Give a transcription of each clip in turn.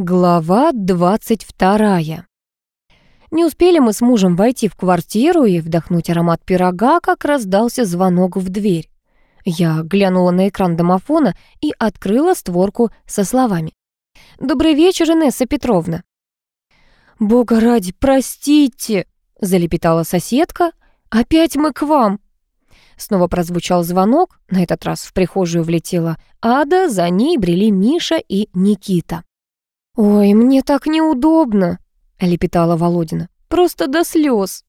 Глава 22. Не успели мы с мужем войти в квартиру и вдохнуть аромат пирога, как раздался звонок в дверь. Я глянула на экран домофона и открыла створку со словами. «Добрый вечер, Инесса Петровна». «Бога ради, простите!» — залепетала соседка. «Опять мы к вам!» Снова прозвучал звонок, на этот раз в прихожую влетела Ада, за ней брели Миша и Никита. «Ой, мне так неудобно», — лепетала Володина. «Просто до слез».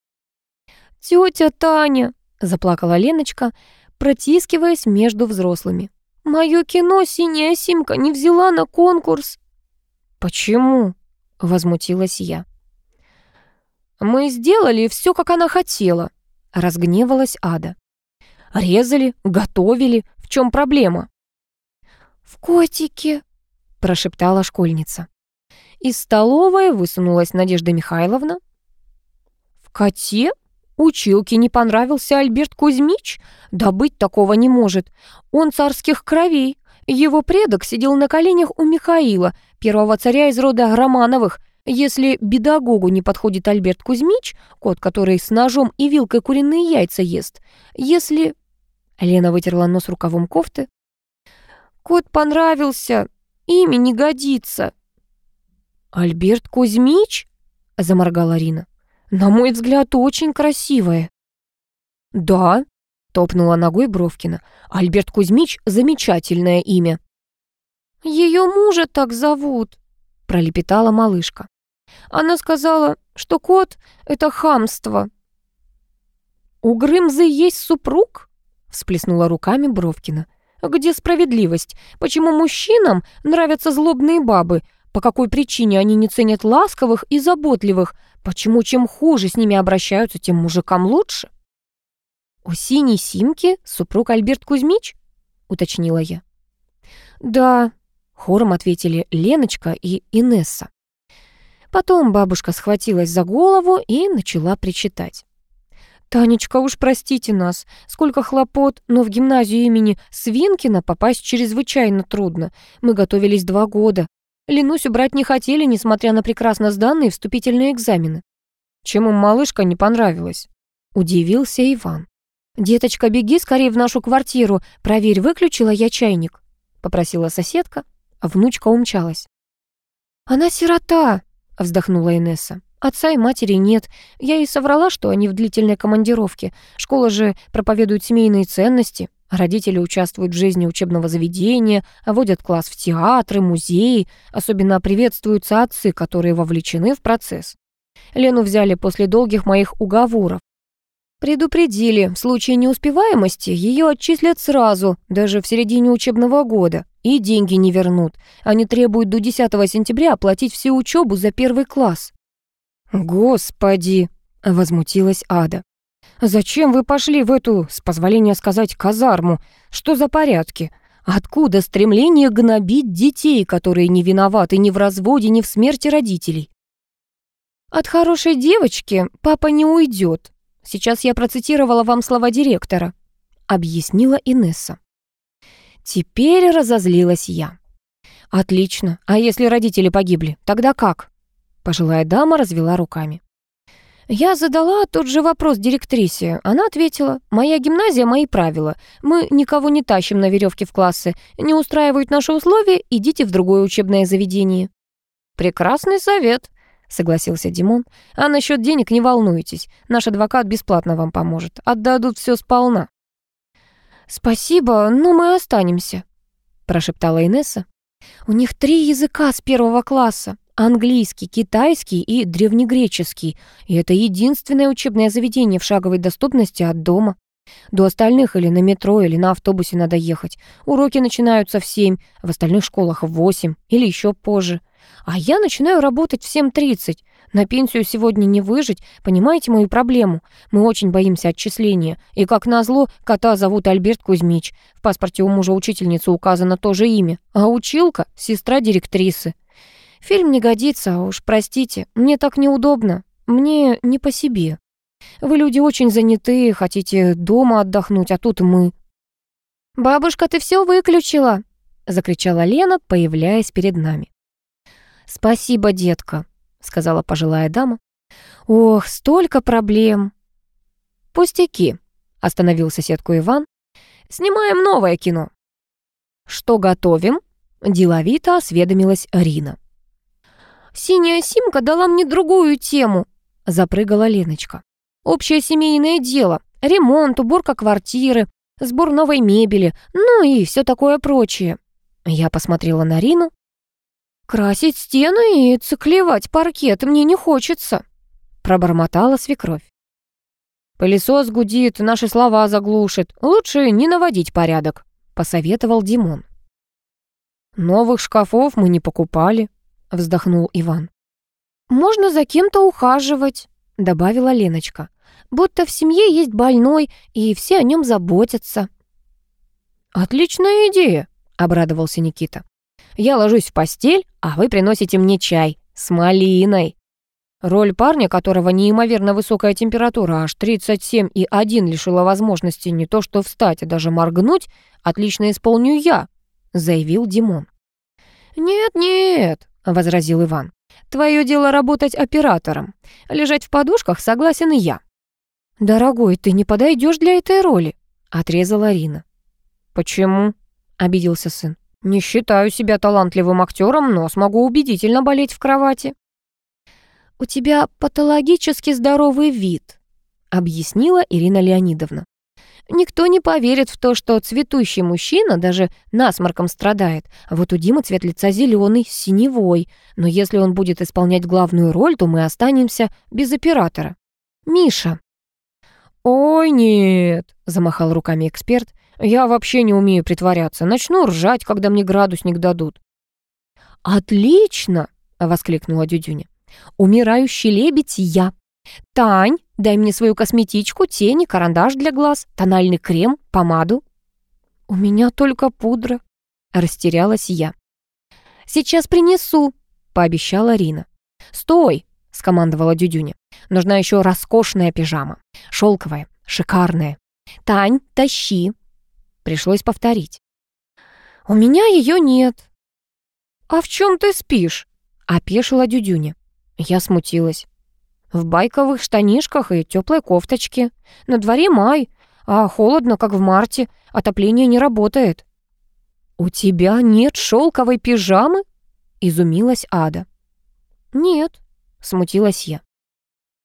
«Тетя Таня», — заплакала Леночка, протискиваясь между взрослыми. «Мое кино «Синяя Симка» не взяла на конкурс». «Почему?» — возмутилась я. «Мы сделали все, как она хотела», — разгневалась Ада. «Резали, готовили. В чем проблема?» «В котике», — прошептала школьница. Из столовой высунулась Надежда Михайловна. «В коте? Училке не понравился Альберт Кузьмич? Да быть такого не может. Он царских кровей. Его предок сидел на коленях у Михаила, первого царя из рода Романовых. Если бедагогу не подходит Альберт Кузьмич, кот, который с ножом и вилкой куриные яйца ест, если...» Лена вытерла нос рукавом кофты. «Кот понравился, имя не годится». «Альберт Кузьмич?» — заморгала Рина. «На мой взгляд, очень красивое». «Да», — топнула ногой Бровкина. «Альберт Кузьмич — замечательное имя». «Ее мужа так зовут», — пролепетала малышка. «Она сказала, что кот — это хамство». «У Грымзы есть супруг?» — всплеснула руками Бровкина. «Где справедливость? Почему мужчинам нравятся злобные бабы, по какой причине они не ценят ласковых и заботливых? Почему чем хуже с ними обращаются, тем мужикам лучше? «У синей Симки супруг Альберт Кузьмич?» — уточнила я. «Да», — хором ответили Леночка и Инесса. Потом бабушка схватилась за голову и начала причитать. «Танечка, уж простите нас, сколько хлопот, но в гимназию имени Свинкина попасть чрезвычайно трудно. Мы готовились два года, Ленусю брать не хотели, несмотря на прекрасно сданные вступительные экзамены. Чем им малышка не понравилась? Удивился Иван. «Деточка, беги скорее в нашу квартиру, проверь, выключила я чайник», — попросила соседка, а внучка умчалась. «Она сирота», — вздохнула Инесса. «Отца и матери нет. Я ей соврала, что они в длительной командировке. Школа же проповедует семейные ценности. Родители участвуют в жизни учебного заведения, водят класс в театры, музеи. Особенно приветствуются отцы, которые вовлечены в процесс. Лену взяли после долгих моих уговоров. Предупредили, в случае неуспеваемости ее отчислят сразу, даже в середине учебного года, и деньги не вернут. Они требуют до 10 сентября оплатить всю учебу за первый класс. «Господи!» — возмутилась Ада. «Зачем вы пошли в эту, с позволения сказать, казарму? Что за порядки? Откуда стремление гнобить детей, которые не виноваты ни в разводе, ни в смерти родителей?» «От хорошей девочки папа не уйдет. Сейчас я процитировала вам слова директора», — объяснила Инесса. Теперь разозлилась я. «Отлично. А если родители погибли, тогда как?» Пожилая дама развела руками. Я задала тот же вопрос директрисе. Она ответила, «Моя гимназия, мои правила. Мы никого не тащим на веревке в классы. Не устраивают наши условия, идите в другое учебное заведение». «Прекрасный совет», — согласился Димон. «А насчет денег не волнуйтесь. Наш адвокат бесплатно вам поможет. Отдадут все сполна». «Спасибо, но мы останемся», — прошептала Инесса. «У них три языка с первого класса английский, китайский и древнегреческий, и это единственное учебное заведение в шаговой доступности от дома. До остальных или на метро, или на автобусе надо ехать. Уроки начинаются в семь, в остальных школах в восемь или еще позже. А я начинаю работать в 7.30. На пенсию сегодня не выжить, понимаете мою проблему? Мы очень боимся отчисления. И, как назло, кота зовут Альберт Кузьмич. В паспорте у мужа учительницы указано то же имя. А училка — сестра директрисы. Фильм не годится, а уж простите, мне так неудобно, мне не по себе. Вы люди очень занятые, хотите дома отдохнуть, а тут мы». «Бабушка, ты все выключила!» — закричала Лена, появляясь перед нами. «Спасибо, детка», — сказала пожилая дама. «Ох, столько проблем!» «Пустяки», — остановил соседку Иван. «Снимаем новое кино». «Что готовим?» — деловито осведомилась Рина. «Синяя Симка дала мне другую тему», — запрыгала Леночка. «Общее семейное дело, ремонт, уборка квартиры, сбор новой мебели, ну и все такое прочее». Я посмотрела на Рину. «Красить стены и циклевать паркет мне не хочется», — пробормотала свекровь. «Пылесос гудит, наши слова заглушит. Лучше не наводить порядок», — посоветовал Димон. «Новых шкафов мы не покупали», — вздохнул Иван. «Можно за кем-то ухаживать», — добавила Леночка. «Будто в семье есть больной, и все о нем заботятся». «Отличная идея», — обрадовался Никита. «Я ложусь в постель, а вы приносите мне чай с малиной». Роль парня, которого неимоверно высокая температура, аж 37,1 лишила возможности не то что встать, а даже моргнуть, отлично исполню я, заявил Димон. «Нет-нет», — возразил Иван, «твое дело работать оператором. Лежать в подушках согласен и я». «Дорогой, ты не подойдешь для этой роли», — отрезала Рина. «Почему?» — обиделся сын. «Не считаю себя талантливым актером, но смогу убедительно болеть в кровати». «У тебя патологически здоровый вид», — объяснила Ирина Леонидовна. «Никто не поверит в то, что цветущий мужчина даже насморком страдает. А вот у Димы цвет лица зеленый, синевой. Но если он будет исполнять главную роль, то мы останемся без оператора. Миша». «Ой, нет», — замахал руками эксперт. «Я вообще не умею притворяться. Начну ржать, когда мне градусник дадут». «Отлично!» — воскликнула Дюдюня. Умирающий лебедь я. Тань, дай мне свою косметичку, тени, карандаш для глаз, тональный крем, помаду. У меня только пудра. Растерялась я. Сейчас принесу, пообещала Рина. Стой, скомандовала Дюдюня. Нужна еще роскошная пижама. Шелковая, шикарная. Тань, тащи. Пришлось повторить. У меня ее нет. А в чем ты спишь? Опешила Дюдюня. Я смутилась. В байковых штанишках и теплой кофточке. На дворе май, а холодно, как в марте. Отопление не работает. «У тебя нет шелковой пижамы?» — изумилась Ада. «Нет», — смутилась я.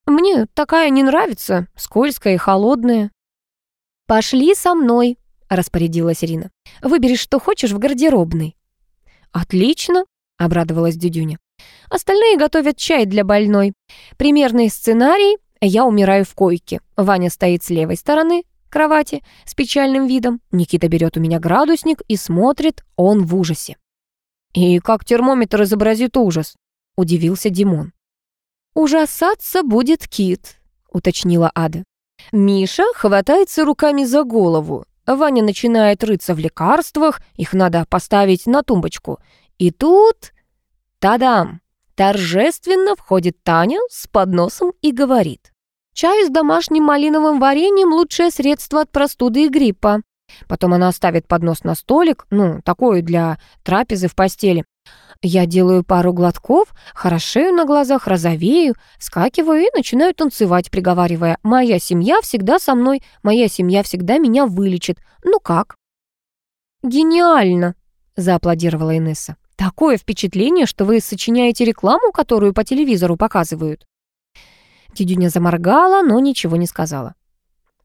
«Мне такая не нравится, скользкая и холодная». «Пошли со мной», — распорядилась Рина. «Выбери, что хочешь в гардеробной». «Отлично», — обрадовалась Дюдюня. Остальные готовят чай для больной. Примерный сценарий «Я умираю в койке». Ваня стоит с левой стороны кровати с печальным видом. Никита берет у меня градусник и смотрит, он в ужасе. «И как термометр изобразит ужас?» — удивился Димон. «Ужасаться будет Кит», — уточнила Ада. Миша хватается руками за голову. Ваня начинает рыться в лекарствах, их надо поставить на тумбочку. И тут... Тадам! Торжественно входит Таня с подносом и говорит. Чай с домашним малиновым вареньем – лучшее средство от простуды и гриппа. Потом она ставит поднос на столик, ну, такой для трапезы в постели. Я делаю пару глотков, хорошею на глазах, розовею, скакиваю и начинаю танцевать, приговаривая «Моя семья всегда со мной, моя семья всегда меня вылечит. Ну как?» «Гениально!» – зааплодировала Инесса. Такое впечатление, что вы сочиняете рекламу, которую по телевизору показывают». Дюдюня заморгала, но ничего не сказала.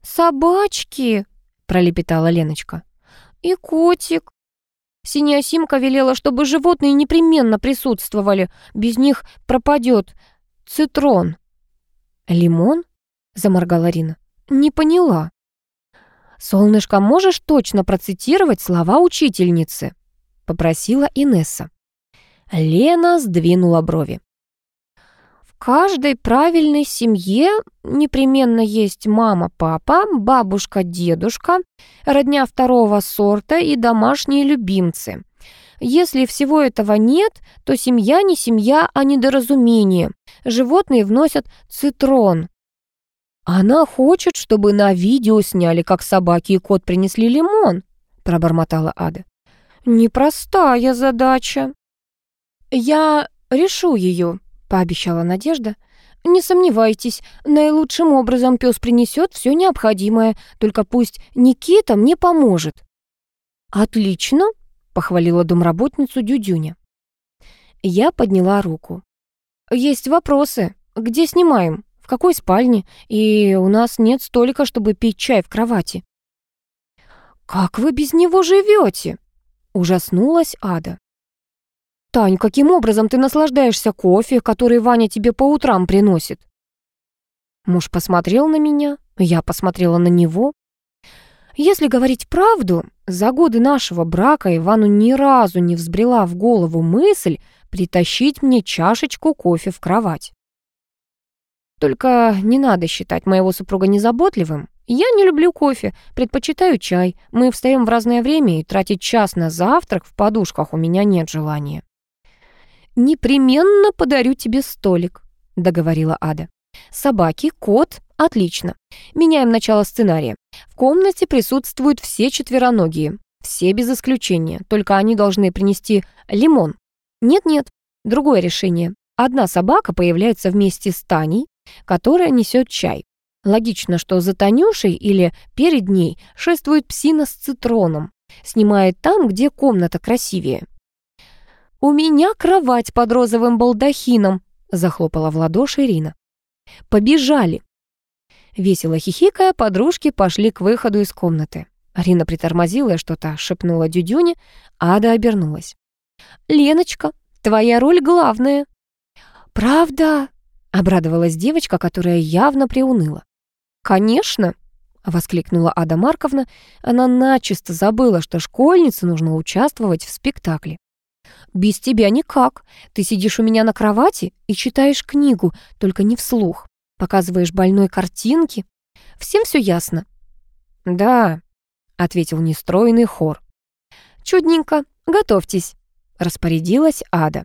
«Собачки!» — пролепетала Леночка. «И котик!» Синяя Симка велела, чтобы животные непременно присутствовали. Без них пропадет цитрон. «Лимон?» — заморгала Рина. «Не поняла». «Солнышко, можешь точно процитировать слова учительницы?» Попросила Инесса. Лена сдвинула брови. В каждой правильной семье непременно есть мама, папа, бабушка, дедушка, родня второго сорта и домашние любимцы. Если всего этого нет, то семья не семья, а недоразумение. Животные вносят цитрон. Она хочет, чтобы на видео сняли, как собаки и кот принесли лимон, пробормотала Ада. Непростая задача. Я решу ее», — пообещала Надежда. «Не сомневайтесь, наилучшим образом пес принесет все необходимое, только пусть Никита мне поможет». «Отлично», — похвалила домработницу Дюдюня. Я подняла руку. «Есть вопросы. Где снимаем? В какой спальне? И у нас нет столика, чтобы пить чай в кровати». «Как вы без него живете?» — ужаснулась Ада. «Тань, каким образом ты наслаждаешься кофе, который Ваня тебе по утрам приносит?» Муж посмотрел на меня, я посмотрела на него. Если говорить правду, за годы нашего брака Ивану ни разу не взбрела в голову мысль притащить мне чашечку кофе в кровать. Только не надо считать моего супруга незаботливым. Я не люблю кофе, предпочитаю чай. Мы встаем в разное время, и тратить час на завтрак в подушках у меня нет желания. «Непременно подарю тебе столик», — договорила Ада. «Собаки, кот, отлично. Меняем начало сценария. В комнате присутствуют все четвероногие, все без исключения, только они должны принести лимон. Нет-нет, другое решение. Одна собака появляется вместе с Таней, которая несет чай. Логично, что за Танюшей или перед ней шествует псина с цитроном, снимает там, где комната красивее. «У меня кровать под розовым балдахином», — захлопала в ладоши Ирина. «Побежали!» Весело хихикая, подружки пошли к выходу из комнаты. Арина притормозила и что-то шепнула Дюдюне, а Ада обернулась. «Леночка, твоя роль главная». «Правда?» — обрадовалась девочка, которая явно приуныла. «Конечно!» — воскликнула Ада Марковна. Она начисто забыла, что школьнице нужно участвовать в спектакле. «Без тебя никак. Ты сидишь у меня на кровати и читаешь книгу, только не вслух. Показываешь больной картинки. Всем все ясно?» «Да», — ответил нестроенный хор. «Чудненько. Готовьтесь», — распорядилась Ада.